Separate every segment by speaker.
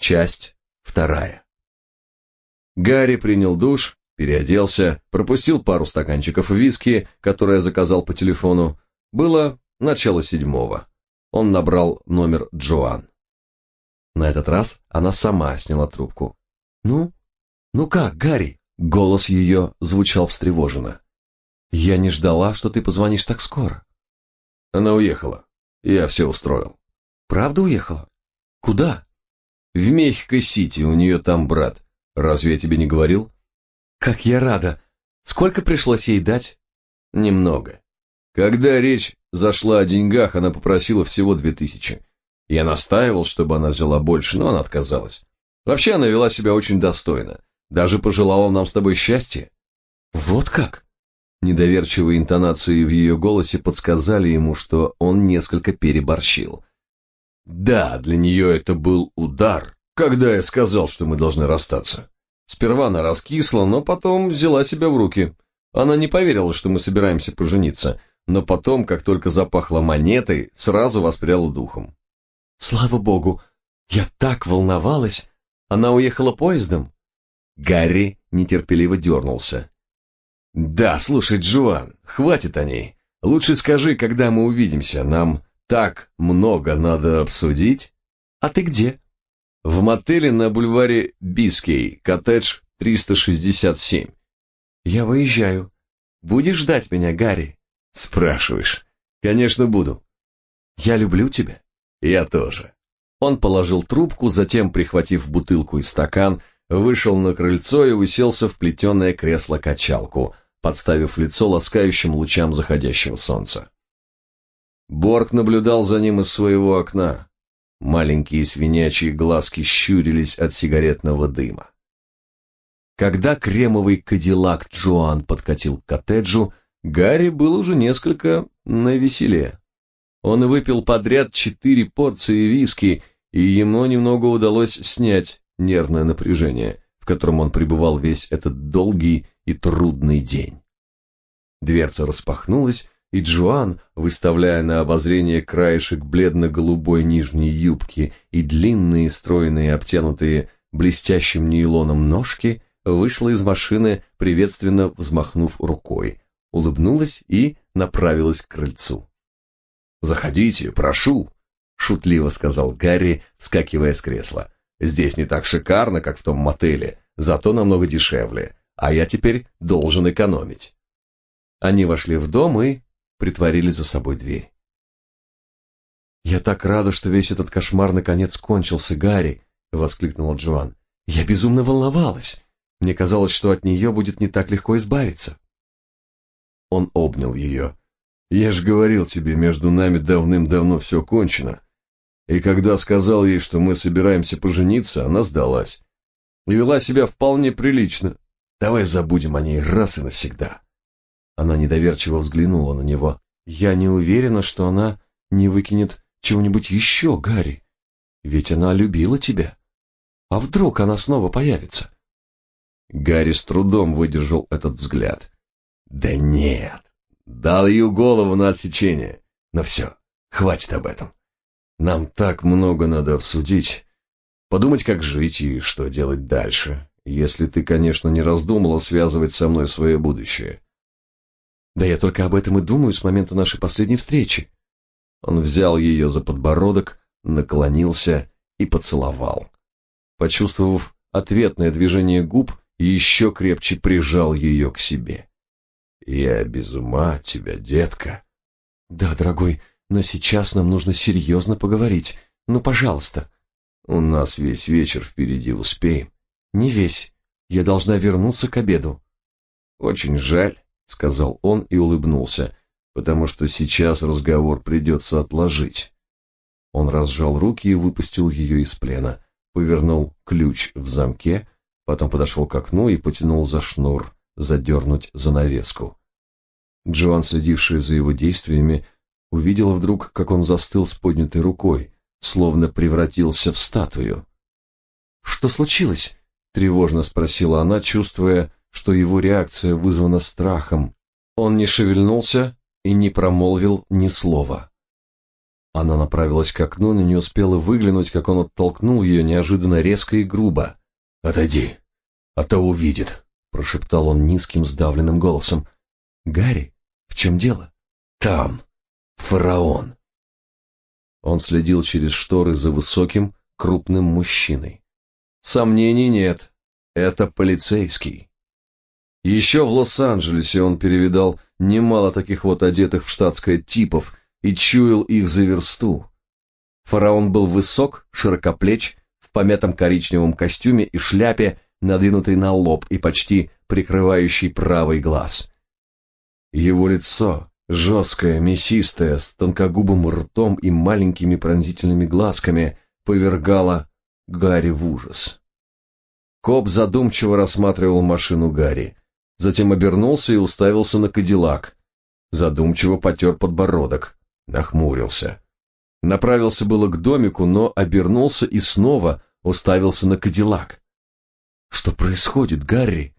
Speaker 1: Часть вторая. Гарри принял душ, переоделся, пропустил пару стаканчиков виски, которые заказал по телефону. Было начало седьмого. Он набрал номер Джоан. На этот раз она сама сняла трубку. «Ну? Ну как, Гарри?» Голос ее звучал встревоженно. «Я не ждала, что ты позвонишь так скоро». Она уехала. Я все устроил. «Правда уехала? Куда?» «В Мехико-Сити, у нее там брат. Разве я тебе не говорил?» «Как я рада! Сколько пришлось ей дать?» «Немного. Когда речь зашла о деньгах, она попросила всего две тысячи. Я настаивал, чтобы она взяла больше, но она отказалась. Вообще она вела себя очень достойно. Даже пожелала нам с тобой счастья. Вот как? Недоверчивые интонации в ее голосе подсказали ему, что он несколько переборщил. Да, для нее это был удар, когда я сказал, что мы должны расстаться. Сперва она раскисла, но потом взяла себя в руки. Она не поверила, что мы собираемся пожениться, но потом, как только запахло монетой, сразу воспряла духом. Слава богу, я так волновалась. Она уехала поездом? Гарри нетерпеливо дернулся. Да, слушай, Джоан, хватит о ней. Лучше скажи, когда мы увидимся. Нам так много надо обсудить. А ты где? В мотеле на бульваре Бискей, коттедж 367. Я выезжаю. Будешь ждать меня, Гарри? Спрашиваешь. Конечно, буду. Я люблю тебя. Я тоже. Он положил трубку, затем, прихватив бутылку и стакан, вышел на крыльцо и уселся в плетеное кресло-качалку, подставив лицо ласкающим лучам заходящего солнца. Борг наблюдал за ним из своего окна. Маленькие свинячьи глазки щурились от сигаретного дыма. Когда кремовый кадиллак Джоан подкатил к коттеджу, Гарри был уже несколько навеселе. Он выпил подряд четыре порции виски, и ему немного удалось снять нервное напряжение, в котором он пребывал весь этот долгий и трудный день. Дверца распахнулась, и Джоан, выставляя на обозрение краешек бледно-голубой нижней юбки и длинные, стройные, обтянутые блестящим нейлоном ножки, вышла из машины, приветственно взмахнув рукой, улыбнулась и направилась к крыльцу. «Заходите, прошу», — шутливо сказал Гарри, вскакивая с кресла. «Здесь не так шикарно, как в том мотеле, зато намного дешевле, а я теперь должен экономить». Они вошли в дом и притворили за собой дверь. «Я так рада, что весь этот кошмар наконец кончился, Гарри!» — воскликнула Джоан. «Я безумно волновалась. Мне казалось, что от нее будет не так легко избавиться». Он обнял ее. Я ж говорил тебе, между нами давным-давно все кончено. И когда сказал ей, что мы собираемся пожениться, она сдалась. И вела себя вполне прилично. Давай забудем о ней раз и навсегда. Она недоверчиво взглянула на него. Я не уверена, что она не выкинет чего-нибудь еще, Гарри. Ведь она любила тебя. А вдруг она снова появится? Гарри с трудом выдержал этот взгляд. Да нет, Дал ее голову на отсечение. Но все, хватит об этом. Нам так много надо обсудить. Подумать, как жить и что делать дальше. Если ты, конечно, не раздумала связывать со мной свое будущее. Да я только об этом и думаю с момента нашей последней встречи. Он взял ее за подбородок, наклонился и поцеловал. Почувствовав ответное движение губ, еще крепче прижал ее к себе. Я без ума от тебя, детка. Да, дорогой, но сейчас нам нужно серьезно поговорить. Ну, пожалуйста. У нас весь вечер впереди, успеем. Не весь. Я должна вернуться к обеду. Очень жаль, сказал он и улыбнулся, потому что сейчас разговор придется отложить. Он разжал руки и выпустил ее из плена, повернул ключ в замке, потом подошел к окну и потянул за шнур задернуть занавеску. Джоан, следившая за его действиями, увидела вдруг, как он застыл с поднятой рукой, словно превратился в статую. «Что случилось?» — тревожно спросила она, чувствуя, что его реакция вызвана страхом. Он не шевельнулся и не промолвил ни слова. Она направилась к окну, но не успела выглянуть, как он оттолкнул ее неожиданно резко и грубо. «Отойди, а то увидит», — прошептал он низким сдавленным голосом. «Гарри, в чем дело?» «Там, фараон». Он следил через шторы за высоким, крупным мужчиной. Сомнений нет, это полицейский. Еще в Лос-Анджелесе он перевидал немало таких вот одетых в штатское типов и чуял их за версту. Фараон был высок, широкоплеч, в помятом коричневом костюме и шляпе, надвинутой на лоб и почти прикрывающей правый глаз. Его лицо, жесткое, мясистое, с тонкогубым ртом и маленькими пронзительными глазками, повергало Гарри в ужас. Коп задумчиво рассматривал машину Гарри затем обернулся и уставился на Кадиллак. Задумчиво потер подбородок, нахмурился. Направился было к домику, но обернулся и снова уставился на Кадиллак. «Что происходит, Гарри?»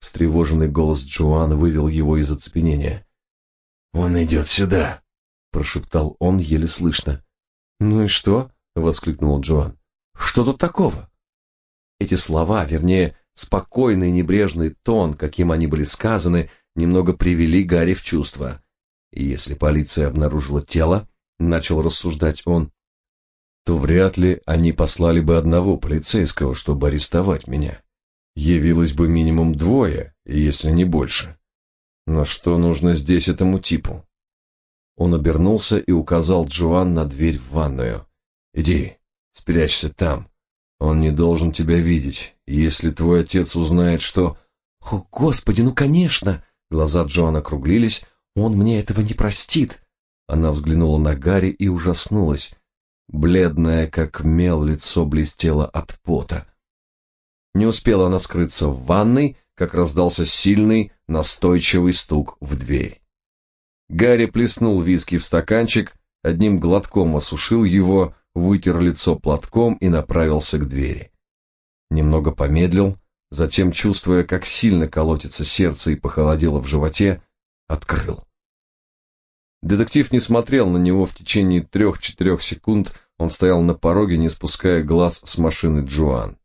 Speaker 1: Встревоженный голос Джоан вывел его из оцепенения. «Он идет сюда», — прошептал он еле слышно. «Ну и что?» — воскликнул Джоан. «Что тут такого?» Эти слова, вернее, спокойный небрежный тон, каким они были сказаны, немного привели Гарри в чувство. И если полиция обнаружила тело, начал рассуждать он, то вряд ли они послали бы одного полицейского, чтобы арестовать меня. Явилось бы минимум двое, если не больше. Но что нужно здесь этому типу? Он обернулся и указал Джоан на дверь в ванную. «Иди, спрячься там. Он не должен тебя видеть. Если твой отец узнает, что... О, Господи, ну конечно! Глаза Джоан округлились. Он мне этого не простит. Она взглянула на Гарри и ужаснулась. Бледное, как мел, лицо блестело от пота. Не успела она скрыться в ванной, как раздался сильный, настойчивый стук в дверь. Гарри плеснул виски в стаканчик, одним глотком осушил его, вытер лицо платком и направился к двери. Немного помедлил, затем, чувствуя, как сильно колотится сердце и похолодело в животе, открыл. Детектив не смотрел на него в течение трех-четырех секунд, он стоял на пороге, не спуская глаз с машины Джоан.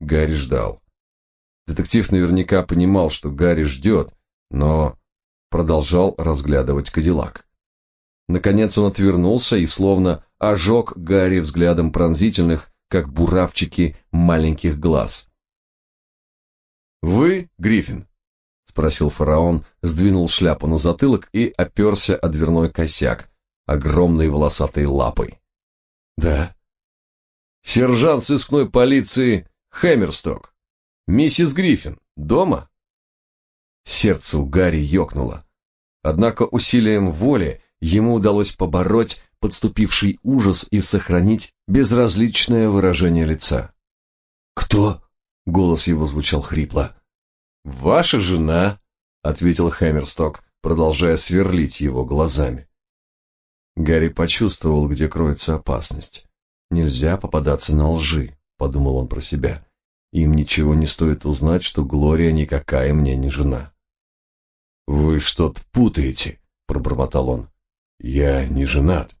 Speaker 1: Гарри ждал. Детектив наверняка понимал, что Гарри ждет, но продолжал разглядывать Кадиллак. Наконец он отвернулся и словно ожег Гарри взглядом пронзительных, как буравчики маленьких глаз. «Вы, Гриффин?» — спросил фараон, сдвинул шляпу на затылок и оперся о дверной косяк огромной волосатой лапой. «Да». «Сержант сыскной полиции Хэмерсток. Миссис Гриффин дома?» Сердце у Гарри ёкнуло. Однако усилием воли ему удалось побороть подступивший ужас и сохранить безразличное выражение лица. «Кто?» — голос его звучал хрипло. «Ваша жена», — ответил Хэмерсток, продолжая сверлить его глазами. Гарри почувствовал, где кроется опасность. «Нельзя попадаться на лжи», — подумал он про себя. «Им ничего не стоит узнать, что Глория никакая мне не жена». «Вы что-то путаете», — пробормотал он. «Я не женат».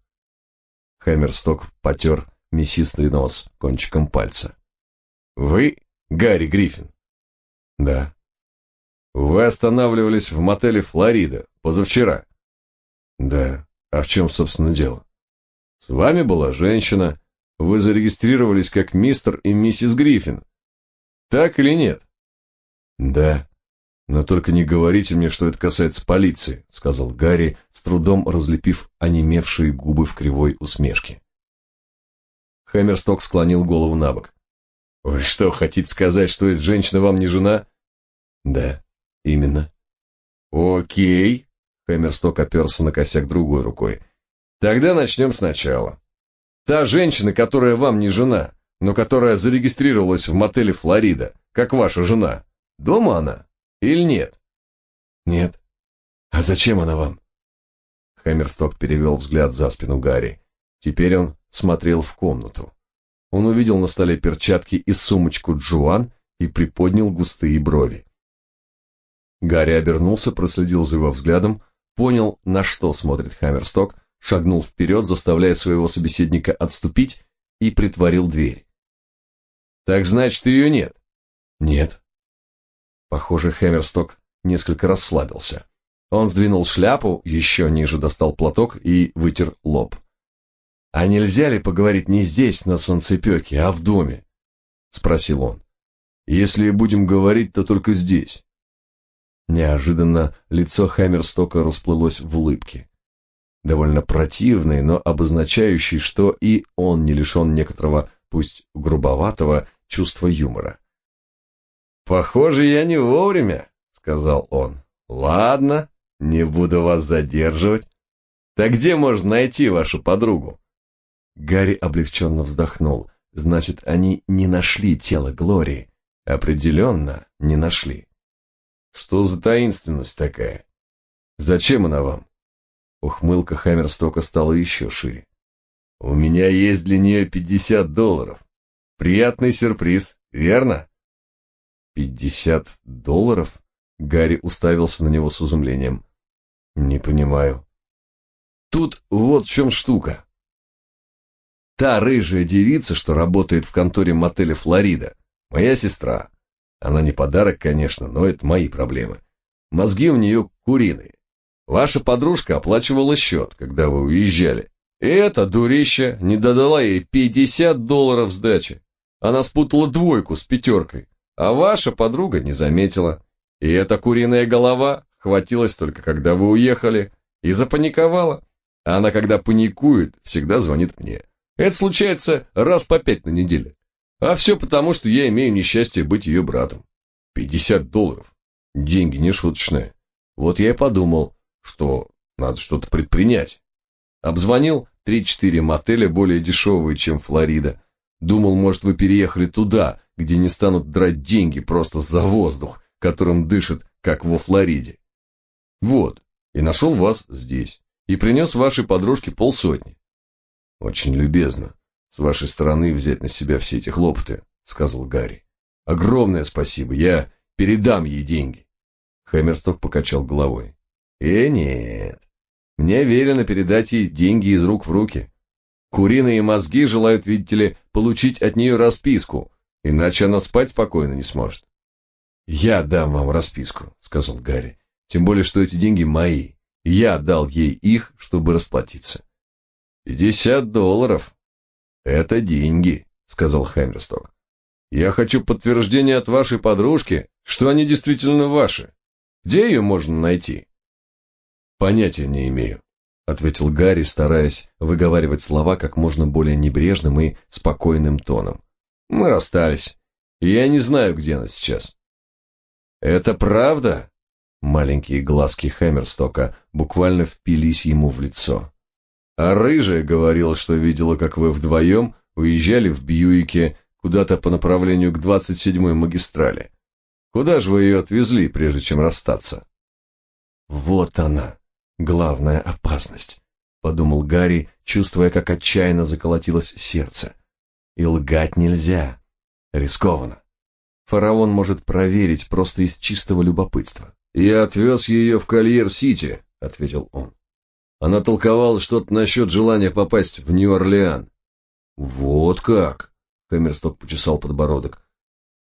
Speaker 1: Хэмерсток потер мясистый нос кончиком пальца. «Вы Гарри Гриффин?» «Да». «Вы останавливались в мотеле «Флорида» позавчера?» «Да. А в чем, собственно, дело?» «С вами была женщина. Вы зарегистрировались как мистер и миссис Гриффин. Так или нет?» «Да». «Но только не говорите мне, что это касается полиции», — сказал Гарри, с трудом разлепив онемевшие губы в кривой усмешке. Хэмерсток склонил голову на бок. «Вы что, хотите сказать, что эта женщина вам не жена?» «Да, именно». «Окей», — Хэмерсток оперся на косяк другой рукой. «Тогда начнем сначала. Та женщина, которая вам не жена, но которая зарегистрировалась в мотеле «Флорида», как ваша жена, дома она?» Или нет? Нет. А зачем она вам? Хэмерсток перевел взгляд за спину Гарри. Теперь он смотрел в комнату. Он увидел на столе перчатки и сумочку Джоан и приподнял густые брови. Гарри обернулся, проследил за его взглядом, понял, на что смотрит Хэмерсток, шагнул вперед, заставляя своего собеседника отступить, и притворил дверь. «Так значит, ее нет?» «Нет». Похоже, Хэмерсток несколько расслабился. Он сдвинул шляпу, еще ниже достал платок и вытер лоб. «А нельзя ли поговорить не здесь, на солнцепеке, а в доме?» — спросил он. «Если будем говорить, то только здесь». Неожиданно лицо Хаммерстока расплылось в улыбке. Довольно противной, но обозначающей, что и он не лишен некоторого, пусть грубоватого, чувства юмора. «Похоже, я не вовремя», — сказал он. «Ладно, не буду вас задерживать. Так где можно найти вашу подругу?» Гарри облегченно вздохнул. Значит, они не нашли тело Глории. Определенно не нашли. Что за таинственность такая? Зачем она вам? Ухмылка Хаммерстока стала еще шире. У меня есть для нее пятьдесят долларов. Приятный сюрприз, верно? Пятьдесят долларов? Гарри уставился на него с изумлением. Не понимаю. Тут вот в чем штука. Та рыжая девица, что работает в конторе мотеля «Флорида», моя сестра. Она не подарок, конечно, но это мои проблемы. Мозги у нее куриные. Ваша подружка оплачивала счет, когда вы уезжали. И эта дурища не додала ей 50 долларов сдачи. Она спутала двойку с пятеркой, а ваша подруга не заметила. И эта куриная голова хватилась только когда вы уехали и запаниковала. Она, когда паникует, всегда звонит мне. Это случается раз по пять на неделю. А все потому, что я имею несчастье быть ее братом. 50 долларов. Деньги не шуточные. Вот я и подумал, что надо что-то предпринять. Обзвонил 3-4 мотеля более дешевые, чем Флорида. Думал, может, вы переехали туда, где не станут драть деньги просто за воздух, которым дышит, как во Флориде. Вот, и нашел вас здесь. И принес вашей подружке полсотни. Очень любезно с вашей стороны взять на себя все эти хлопоты, сказал Гарри. Огромное спасибо, я передам ей деньги. Хэмерсток покачал головой. Э, нет. Мне велено передать ей деньги из рук в руки. Куриные мозги желают, видите ли, получить от нее расписку, иначе она спать спокойно не сможет. Я дам вам расписку, сказал Гарри. Тем более, что эти деньги мои. Я дал ей их, чтобы расплатиться. «Пятьдесят долларов. Это деньги», — сказал Хэмерсток. «Я хочу подтверждение от вашей подружки, что они действительно ваши. Где ее можно найти?» «Понятия не имею», — ответил Гарри, стараясь выговаривать слова как можно более небрежным и спокойным тоном. «Мы расстались, и я не знаю, где она сейчас». «Это правда?» Маленькие глазки Хэмерстока буквально впились ему в лицо. А рыжая говорила, что видела, как вы вдвоем уезжали в Бьюике куда-то по направлению к 27-й магистрали. Куда же вы ее отвезли, прежде чем расстаться? Вот она, главная опасность, подумал Гарри, чувствуя, как отчаянно заколотилось сердце. И лгать нельзя. Рискованно. Фараон может проверить просто из чистого любопытства. «Я отвез ее в Кольер-Сити», — ответил он. Она толковала что-то насчет желания попасть в Нью-Орлеан. Вот как? Хэмерсток почесал подбородок.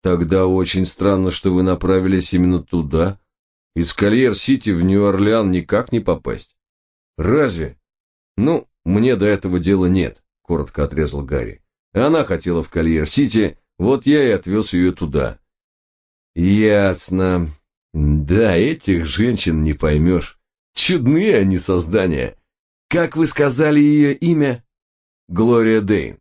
Speaker 1: Тогда очень странно, что вы направились именно туда. Из Кольер-Сити в Нью-Орлеан никак не попасть. Разве? Ну, мне до этого дела нет, коротко отрезал Гарри. Она хотела в Кольер-Сити, вот я и отвез ее туда. Ясно. Да, этих женщин не поймешь. Чудные они создания. Как вы сказали ее имя? Глория Дейн.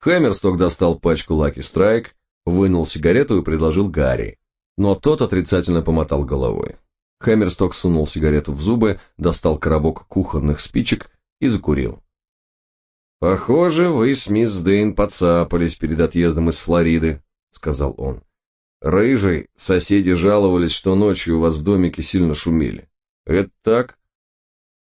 Speaker 1: Хэмерсток достал пачку Lucky Strike, вынул сигарету и предложил Гарри. Но тот отрицательно помотал головой. Хэмерсток сунул сигарету в зубы, достал коробок кухонных спичек и закурил. «Похоже, вы с мисс Дейн подцапались перед отъездом из Флориды», — сказал он. Рыжий, соседи жаловались, что ночью у вас в домике сильно шумели. Это так?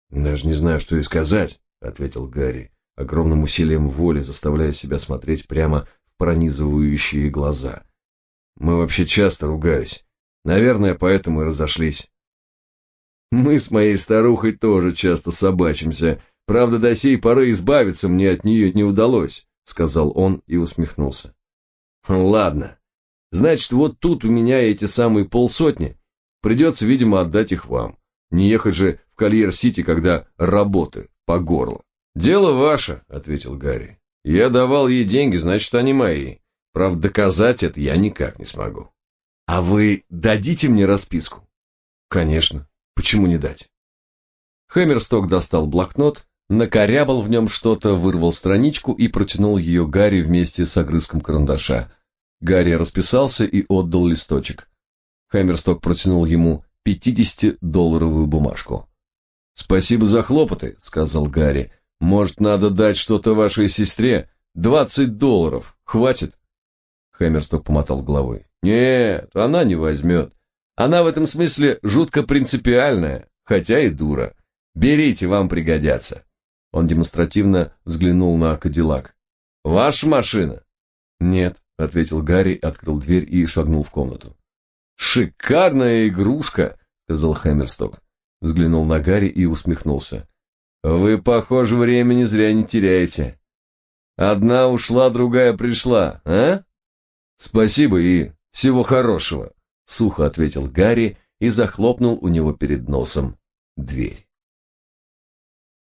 Speaker 1: Даже не знаю, что и сказать, ответил Гарри, огромным усилием воли заставляя себя смотреть прямо в пронизывающие глаза. Мы вообще часто ругались. Наверное, поэтому и разошлись. Мы с моей старухой тоже часто собачимся. Правда, до сей поры избавиться мне от нее не удалось, сказал он и усмехнулся. Ладно. Значит, вот тут у меня эти самые полсотни. Придется, видимо, отдать их вам. Не ехать же в Кольер-Сити, когда работы по горло. Дело ваше, ответил Гарри. Я давал ей деньги, значит, они мои. Правда, доказать это я никак не смогу. А вы дадите мне расписку? Конечно. Почему не дать? Хэмерсток достал блокнот, накорябал в нем что-то, вырвал страничку и протянул ее Гарри вместе с огрызком карандаша. Гарри расписался и отдал листочек. Хэмерсток протянул ему 50-долларовую бумажку. «Спасибо за хлопоты», — сказал Гарри. «Может, надо дать что-то вашей сестре? Двадцать долларов. Хватит?» Хэмерсток помотал головой. «Нет, она не возьмет. Она в этом смысле жутко принципиальная, хотя и дура. Берите, вам пригодятся». Он демонстративно взглянул на Кадиллак. «Ваша машина?» «Нет», — ответил Гарри, открыл дверь и шагнул в комнату. «Шикарная игрушка», — сказал Хэмерсток. Взглянул на Гарри и усмехнулся. «Вы, похоже, времени зря не теряете. Одна ушла, другая пришла, а?» «Спасибо и всего хорошего», — сухо ответил Гарри и захлопнул у него перед носом дверь.